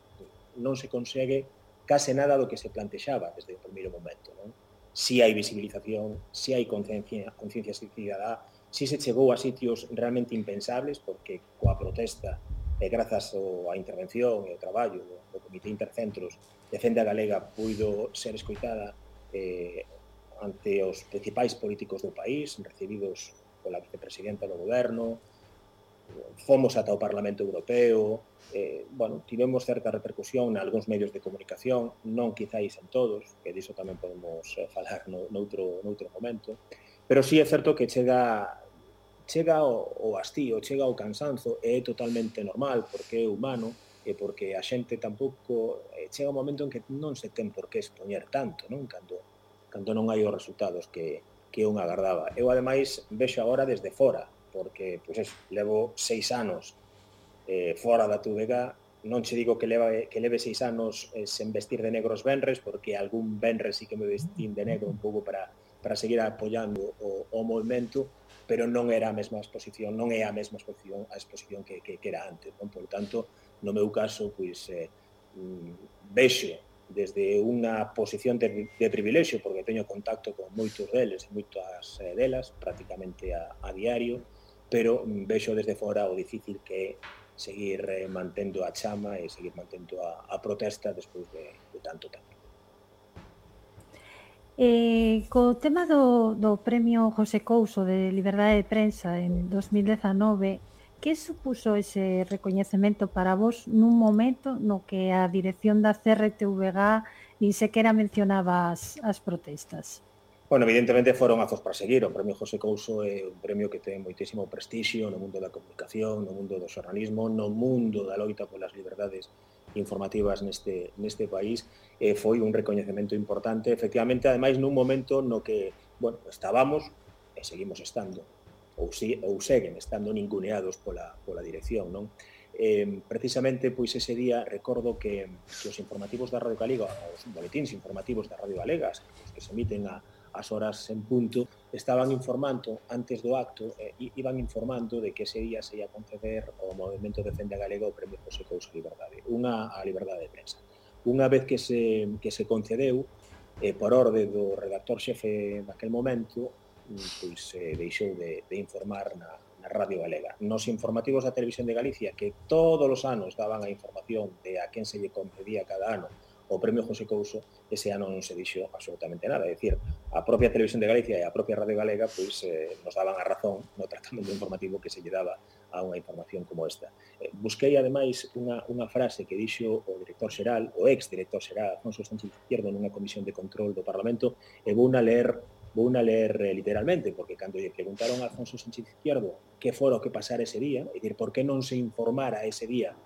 non se consegue case nada do que se plantexaba desde o primeiro momento, non? Si hai visibilización, si hai conciencia, conciencia cidadá, si se chegou a sitios realmente impensables, porque coa protesta e grazas á intervención e ao traballo do, do Comité Intercentros Defende a Galega puido ser escoitada eh, ante os principais políticos do país, recibidos pola vicepresidenta do goberno, fomos ata o Parlamento Europeo, eh, bueno, tivemos certa repercusión en algúns medios de comunicación, non quizáis en todos, que diso tamén podemos eh, falar no, noutro, noutro momento, pero sí é certo que chega chega o, o hastío, chega o cansanzo, e é totalmente normal, porque é humano, e porque a xente tampouco... Eh, chega un momento en que non se ten por que expoñer tanto, non? Cando cando non hai os resultados que, que un agardaba. Eu, ademais, vexo agora desde fora, porque, pois eso, levo seis anos eh, fora da túvega, non che digo que leva que leve seis anos eh, sen vestir de negros benres, porque algún benres sí que me vestín de negro un pouco para, para seguir apoiando o, o movimento, pero non era a mesma exposición, non é a mesma exposición a exposición que, que, que era antes, non? Por tanto, no meu caso, pois, eh, mm, vexo desde unha posición de, de privilexio, porque teño contacto con moitos deles e moitas eh, delas, prácticamente a, a diario, pero vexo desde fora o difícil que é seguir eh, mantendo a chama e seguir mantendo a, a protesta despois de, de tanto tempo. Eh, co tema do, do premio José Couso de Liberdade de Prensa en 2019 Que supuso ese recoñecemento para vos nun momento no que a dirección da CRTVG nin sequera mencionaba as, as protestas? Bueno, evidentemente foron azos para seguir. O Premio José Couso é un premio que ten moitísimo prestixio no mundo da comunicación, no mundo do xornalismo, no mundo da loita polas liberdades informativas neste, neste país. E foi un recoñecemento importante, efectivamente, ademais nun momento no que bueno, estábamos e seguimos estando ou, si, ou seguen estando ninguneados pola, pola dirección, non? Eh, precisamente, pois, ese día recordo que, que os informativos da Radio Galega, os boletins informativos da Radio Galegas, os que se emiten a, as horas en punto, estaban informando antes do acto, eh, iban informando de que ese día se ia conceder o Movimento Defende a Galega o Premio José Couso Liberdade, unha a liberdade de prensa. Unha vez que se, que se concedeu, eh, por orde do redactor xefe naquel momento, pois eh, deixou de, de informar na, na Radio Galega. Nos informativos da Televisión de Galicia, que todos os anos daban a información de a quen se lle concedía cada ano o premio José Couso, ese ano non se dixo absolutamente nada. É dicir, a propia Televisión de Galicia e a propia Radio Galega pois, eh, nos daban a razón no tratamento mm. informativo que se lle daba a unha información como esta. Eh, busquei, ademais, unha, unha frase que dixo o director xeral, o ex-director xeral, Afonso Sánchez Izquierdo, nunha comisión de control do Parlamento, e vou a ler vou a ler eh, literalmente, porque cando lle preguntaron a Alfonso Sánchez Izquierdo que fora o que pasara ese día, e dir, por que non se informara ese día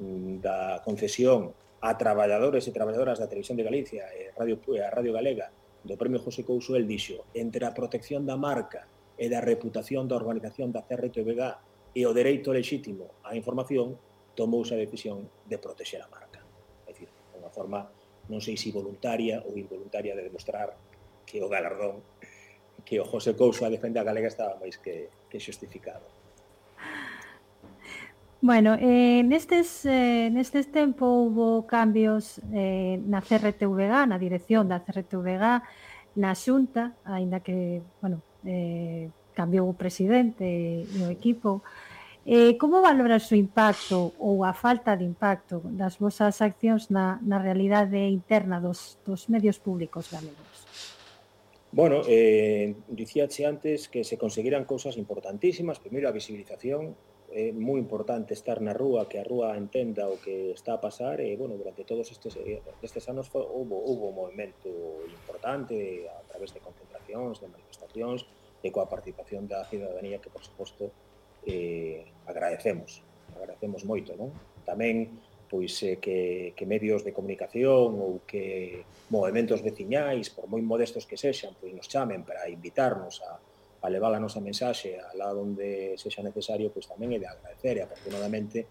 mm, da concesión a traballadores e traballadoras da Televisión de Galicia e Radio, a Radio Galega do Premio José Couso, el dixo, entre a protección da marca e da reputación da organización da CRTVG e o dereito lexítimo á información, tomouse a decisión de protexer a marca. É dicir, unha forma, non sei se si voluntaria ou involuntaria de demostrar que o galardón que o José Couso a defenda galega estaba máis que, que xustificado. Bueno, eh, nestes, eh, nestes tempo houve cambios eh, na CRTVG, na dirección da CRTVG, na xunta, aínda que, bueno, eh, cambiou o presidente e o equipo. Eh, como valoras o impacto ou a falta de impacto das vosas accións na, na realidade interna dos, dos medios públicos galegos? Bueno, eh, dicíache antes que se conseguiran cousas importantísimas. Primeiro, a visibilización. É eh, moi importante estar na rúa, que a rúa entenda o que está a pasar. E, eh, bueno, durante todos estes, eh, estes anos foi, hubo, hubo un movimento importante a través de concentracións, de manifestacións, e coa participación da cidadanía que, por suposto, eh, agradecemos. Agradecemos moito, non? Tamén pois eh, que, que medios de comunicación ou que movimentos veciñais, por moi modestos que sexan, pois nos chamen para invitarnos a, a levar a nosa mensaxe a lá onde sexa necesario, pois tamén é de agradecer e afortunadamente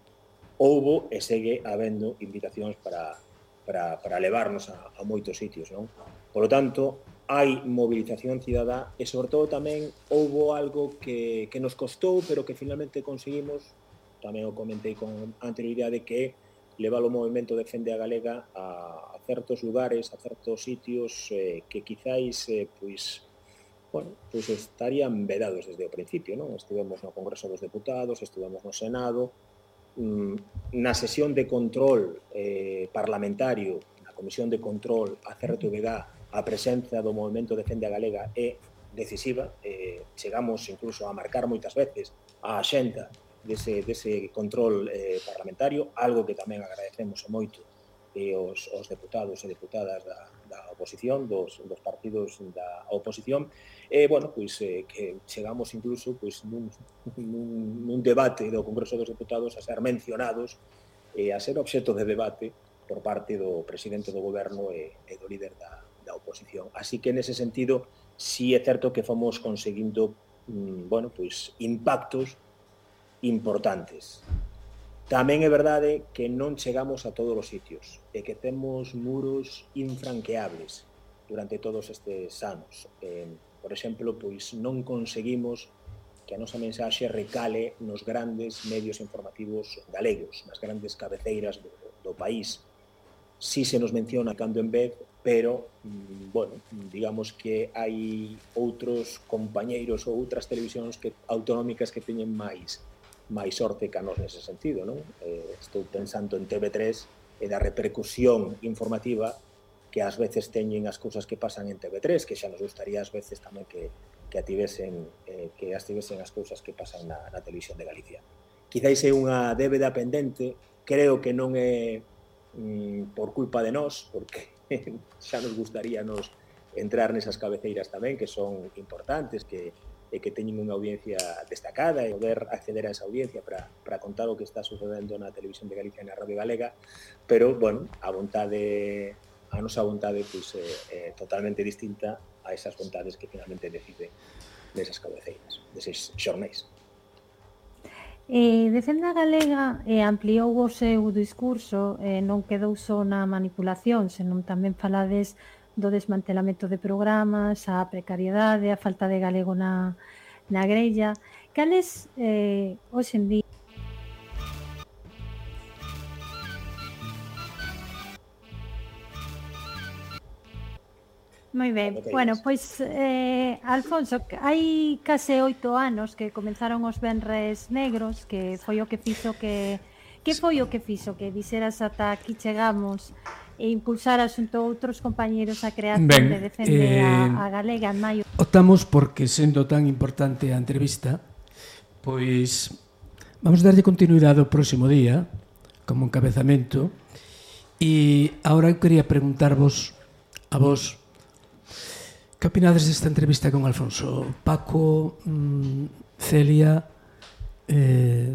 houbo e segue habendo invitacións para, para, para levarnos a, a moitos sitios, non? Por lo tanto, hai movilización cidadá e sobre todo tamén houbo algo que, que nos costou pero que finalmente conseguimos tamén o comentei con anterioridade que levar o movimento Defende a Galega a, a certos lugares, a certos sitios eh, que quizáis eh, pois bueno, pois estarían vedados desde o principio, non? Estivemos no Congreso dos Deputados, estivemos no Senado, mm, na sesión de control eh, parlamentario, na Comisión de Control a CRTVG, a presenza do Movimento Defende a Galega é decisiva, eh, chegamos incluso a marcar moitas veces a xenta dese, dese control eh, parlamentario, algo que tamén agradecemos moito eh, os, os deputados e deputadas da, da oposición, dos, dos partidos da oposición, e, eh, bueno, pois, eh, que chegamos incluso pois, nun, nun, nun debate do Congreso dos Deputados a ser mencionados e eh, a ser obxeto de debate por parte do presidente do goberno e, e do líder da, da oposición. Así que, nese sentido, si sí é certo que fomos conseguindo mm, bueno, pois, impactos importantes. Tamén é verdade que non chegamos a todos os sitios e que temos muros infranqueables durante todos estes anos. Eh, por exemplo, pois non conseguimos que a nosa mensaxe recale nos grandes medios informativos galegos, nas grandes cabeceiras do, do país. Si se nos menciona cando en vez, pero, mm, bueno, digamos que hai outros compañeiros ou outras televisións que autonómicas que teñen máis máis sorte que a nos nese sentido. Non? Eh, estou pensando en TV3 e da repercusión informativa que ás veces teñen as cousas que pasan en TV3, que xa nos gustaría ás veces tamén que, que ativesen eh, que as tivesen as cousas que pasan na, na televisión de Galicia. Quizáis é unha débeda pendente, creo que non é mm, por culpa de nós, porque xa nos gustaría nos entrar nesas cabeceiras tamén que son importantes, que e que teñen unha audiencia destacada e poder acceder a esa audiencia para, para contar o que está sucedendo na televisión de Galicia e na Radio Galega, pero, bueno, a vontade a nosa vontade pois, é, é totalmente distinta a esas vontades que finalmente decide desas cabeceiras, deses xornais. Eh, Defenda Galega eh, ampliou o seu discurso, eh, non quedou só na manipulación, senón tamén falades do desmantelamento de programas, a precariedade, a falta de galego na, na grella. Cales eh, hoxe en día Moi ben, bueno, pois eh, Alfonso, hai case oito anos que comenzaron os Benres Negros que foi o que fixo que Que foi o que fixo que dixeras ata aquí chegamos e impulsar asunto outros compañeros a creación ben, de Defende eh, a, a Galega en maio? Optamos porque sendo tan importante a entrevista, pois vamos darlle continuidade ao próximo día como encabezamento e agora eu quería preguntarvos a vos que opinades desta entrevista con Alfonso Paco, mm, Celia, eh,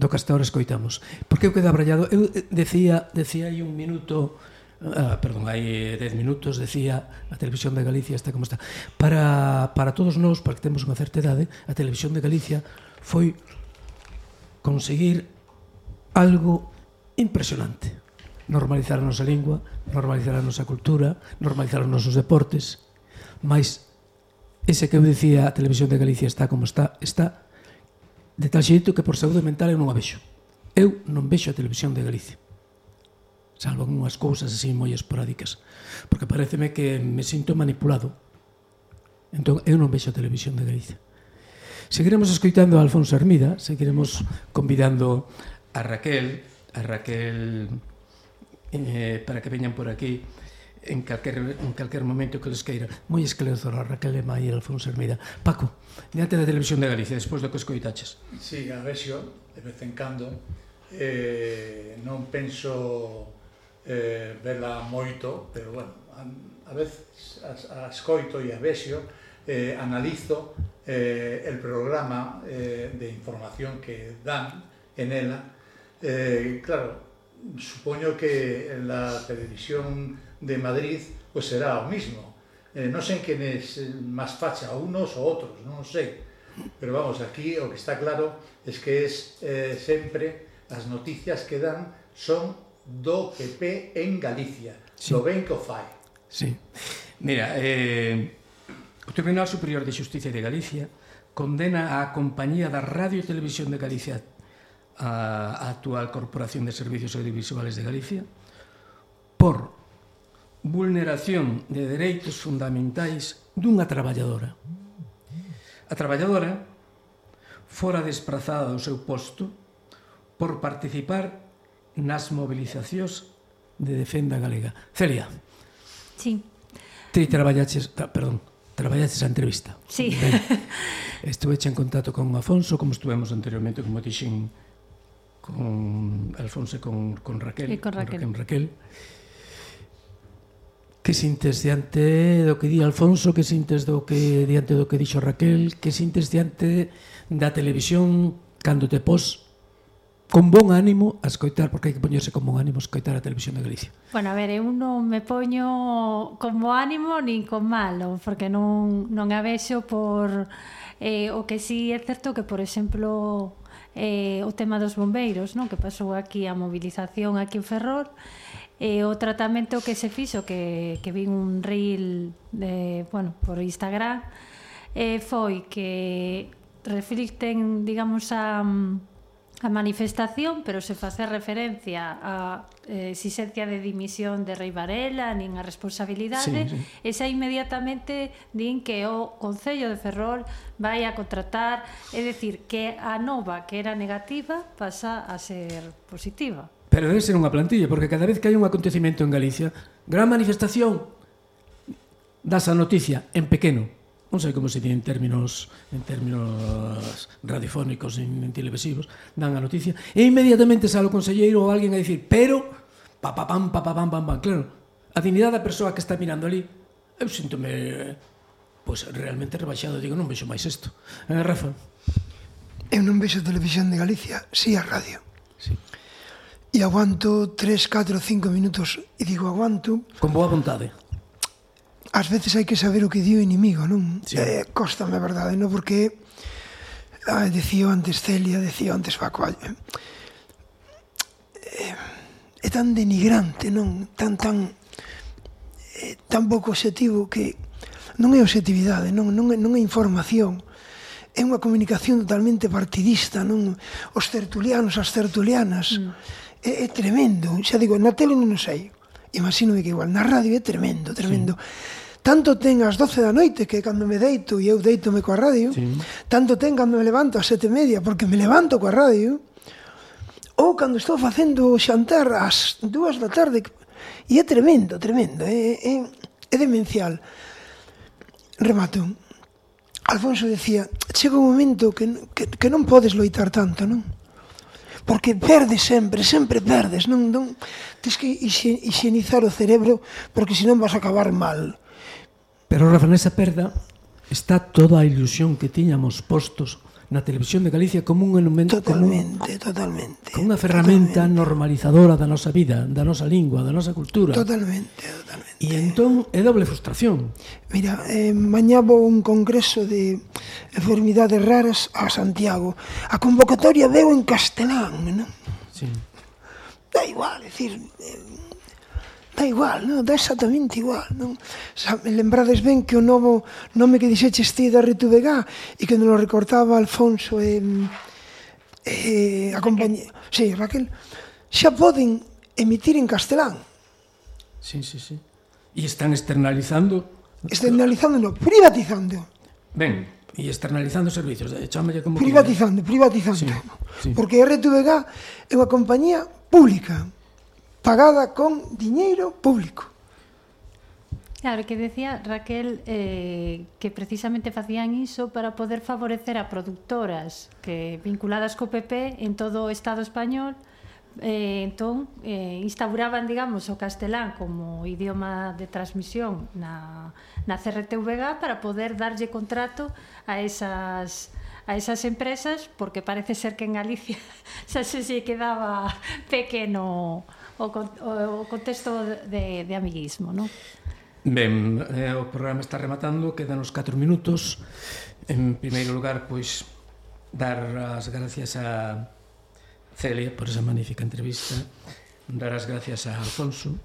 do que hasta ahora escoitamos. Porque eu queda abrallado, eu eh, decía, decía aí un minuto, ah, perdón, hai eh, 10 minutos, decía a Televisión de Galicia está como está. Para, para todos nós, para que temos unha certa edade, a Televisión de Galicia foi conseguir algo impresionante. Normalizar a nosa lingua, normalizar a nosa cultura, normalizar os nosos deportes, mas ese que eu dicía a Televisión de Galicia está como está, está De tal xeito que por saúde mental eu non a vexo. Eu non vexo a televisión de Galicia. Salvo unhas cousas así moi esporádicas. Porque pareceme que me sinto manipulado. Entón, eu non vexo a televisión de Galicia. Seguiremos escoitando a Alfonso Hermida, seguiremos convidando a Raquel, a Raquel eh, para que veñan por aquí en calquer, en calquer momento que les queira. Moi esclerozola, Raquel Lema e Alfonso Hermida. Paco, diante da televisión de Galicia, despois do que escoitaches. Sí, a vexo, de vez en cando, eh, non penso eh, vela moito, pero bueno, a, a veces a, a escoito e a vexo, eh, analizo eh, el programa eh, de información que dan en ela. Eh, claro, supoño que la televisión de Madrid, pois será o mismo. Eh, non sei que nes eh, máis facha unos ou outros, non sei. Pero vamos, aquí o que está claro es que es eh, sempre as noticias que dan son do PP en Galicia. Sí. Lo ven que o fai. Sí. Mira, eh, o Tribunal Superior de Justicia de Galicia condena a Compañía da Radio e Televisión de Galicia a, a actual Corporación de Servicios Audiovisuales de Galicia por vulneración de dereitos fundamentais dunha traballadora. A traballadora fora desprazada do seu posto por participar nas movilizacións de defenda galega. Celia. Sí. Ti traballaches, ah, perdón, traballaches a entrevista. Sí. Ben, estuve en contacto con Afonso, como estuvemos anteriormente, como dixen, con Alfonso e con, con Raquel. E con Raquel. Con Raquel. Raquel Que sintes diante do que di Alfonso, que sintes do que diante do que dixo Raquel, que sintes diante da televisión cando te pos con bon ánimo a escoitar, porque hai que poñerse con bon ánimo a escoitar a televisión de Galicia. Bueno, a ver, eu non me poño con bo ánimo nin con malo, porque non, non a vexo por... Eh, o que sí é certo que, por exemplo, eh, o tema dos bombeiros, non? que pasou aquí a movilización aquí en Ferrol, E o tratamento que se fixo, que, que vin un reel de, bueno, por Instagram, eh, foi que reflicten, digamos, a, a manifestación, pero se face referencia a eh, exigencia de dimisión de Rei Varela, nin a responsabilidade, sí, sí. e xa inmediatamente din que o Concello de Ferrol vai a contratar, é decir, que a nova que era negativa pasa a ser positiva. Pero debe ser unha plantilla, porque cada vez que hai un acontecimento en Galicia, gran manifestación, das a noticia en pequeno. Non sei como se di en términos en términos radiofónicos, en, en televisivos, dan a noticia, e inmediatamente sale o conselleiro ou alguén a dicir, pero, pa, pa, pam, pa, pa, pam, pam, pam, claro, a dignidade da persoa que está mirando ali, eu síntome pois pues, realmente rebaixado, digo, non vexo máis isto. Eh, Rafa? Eu non vexo televisión de Galicia, si sí a radio. Sí e aguanto 3, 4, 5 minutos e digo aguanto con boa vontade ás veces hai que saber o que di o inimigo non? Sí. Eh, cóstame, a verdade, non? porque ah, decía antes Celia decía antes Paco eh, eh, é tan denigrante, non? Tan tan eh, tan pouco objetivo que non é objetividade, non non é, non é información. É unha comunicación totalmente partidista, non? Os tertulianos, as tertulianas. Mm é, é tremendo. Xa digo, na tele non sei. Imagino que igual na radio é tremendo, tremendo. Sí. Tanto ten as 12 da noite que cando me deito e eu deitome coa radio, sí. tanto ten cando me levanto ás sete e media porque me levanto coa radio, ou cando estou facendo xantar ás dúas da tarde, e é tremendo, tremendo, é, é, é demencial. Remato. Alfonso decía, chega un momento que, que, que non podes loitar tanto, non? porque perdes sempre, sempre perdes, non, non tens que higienizar o cerebro porque senón vas a acabar mal. Pero Rafa, nesa perda está toda a ilusión que tiñamos postos na televisión de Galicia como un elemento totalmente, como, totalmente, como unha ferramenta totalmente. normalizadora da nosa vida, da nosa lingua, da nosa cultura. Totalmente, totalmente. E entón é doble frustración. Mira, eh, mañá vou un congreso de enfermidades raras a Santiago. A convocatoria deu en castelán, non? Sí. Da igual, decir, eh, dá igual, non? Da exactamente igual. Non? Xa, me lembrades ben que o novo nome que dixeches ti da Ritu Vegá e que non lo recortaba Alfonso e, e a compañía... Sí, Raquel. Xa poden emitir en castelán. Sí, sí, sí. E están externalizando... Externalizándolo, privatizando. Ben, e externalizando servicios, eh, chámalle como... Privatizando, que... privatizando. Sí, sí. Porque RTVG é unha compañía pública pagada con diñeiro público. Claro, que decía Raquel eh, que precisamente facían iso para poder favorecer a productoras que vinculadas co PP en todo o Estado español eh, entón eh, instauraban digamos o castelán como idioma de transmisión na, na CRTVG para poder darlle contrato a esas a esas empresas porque parece ser que en Galicia xa se si quedaba pequeno o, o, o contexto de, de amiguismo, non? Ben, eh, o programa está rematando, quedan os 4 minutos. En primeiro lugar, pois, dar as gracias a Celia por esa magnífica entrevista, dar as gracias a Alfonso.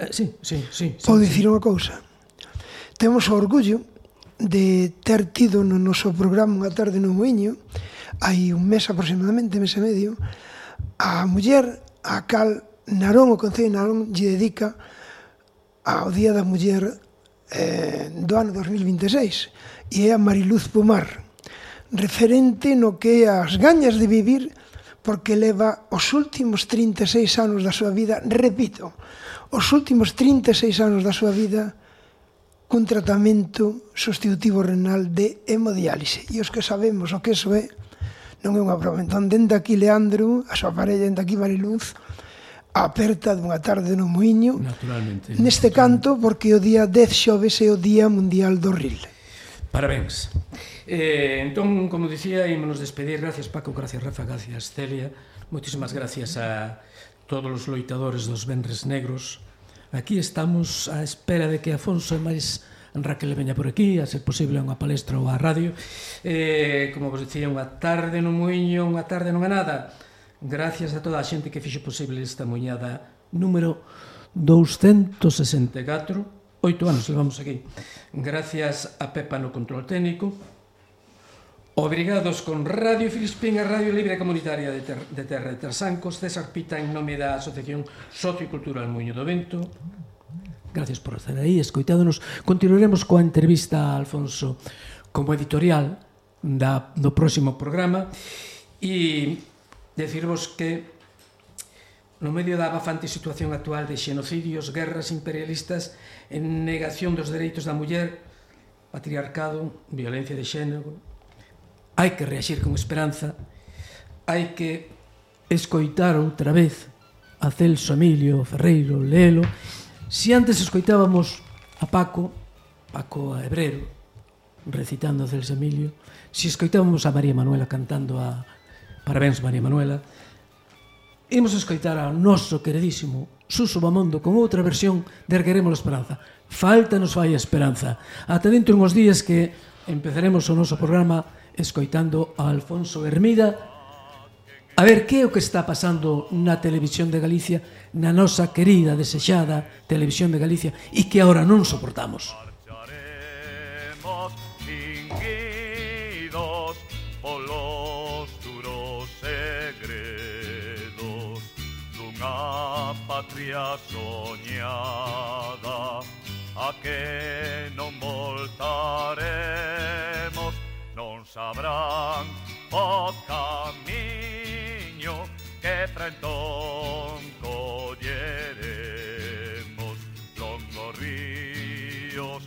Eh, sí, sí, sí. Vou sí, dicir unha cousa. Temos o orgullo de ter tido no noso programa unha tarde no Moinho, hai un mes aproximadamente, mes e medio, a muller a cal Narón, o Concello de Narón, lle dedica ao Día da Muller eh, do ano 2026 e é a Mariluz Pomar referente no que é as gañas de vivir porque leva os últimos 36 anos da súa vida, repito, os últimos 36 anos da súa vida cun tratamento sustitutivo renal de hemodiálise. E os que sabemos o que eso é, non é unha broma. Entón, dende aquí Leandro, a súa parella, dende aquí Mariluz, aperta dunha tarde no Moinho naturalmente, neste naturalmente. canto porque o día 10 xoves é o Día Mundial do Ril. Parabéns. Eh, Entón, como dicía, ímonos despedir. Gracias Paco, gracias Rafa, gracias Celia. Moitísimas gracias a todos os loitadores dos Benres Negros. Aquí estamos á espera de que Afonso e máis Raquel veña por aquí, a ser posible unha palestra ou a radio. Eh, como vos dicía, unha tarde no muiño, unha tarde non é nada. Gracias a toda a xente que fixo posible esta moñada número 264, oito anos levamos aquí. Gracias a Pepa no control técnico, Obrigados con Radio Filispín e Radio Libre Comunitaria de, Ter de Terra de Tersancos, César Pita en nome da Asociación Sociocultural Muño do Vento, Gracias por estar aí, escoitádonos. Continuaremos coa entrevista a Alfonso como editorial da, do próximo programa e decirvos que no medio da abafante situación actual de xenocidios, guerras imperialistas, en negación dos dereitos da muller, patriarcado, violencia de xénero, hai que reaxir con esperanza, hai que escoitar outra vez a Celso Emilio Ferreiro Lelo Si antes escoitábamos a Paco, Paco a Hebrero, recitando a Celso Emilio, si escoitábamos a María Manuela cantando a Parabéns María Manuela, imos escoitar ao noso queridísimo Suso Bamondo con outra versión de Ergueremos a Esperanza. Falta nos fai a esperanza. Ata dentro uns días que empezaremos o noso programa escoitando a Alfonso Hermida A ver, que é o que está pasando na televisión de Galicia, na nosa querida, desexada televisión de Galicia, e que ahora non soportamos? polos duros segredos dunha patria soñada a que non voltaremos non sabrán o camino che prenton coglieremos longos ríos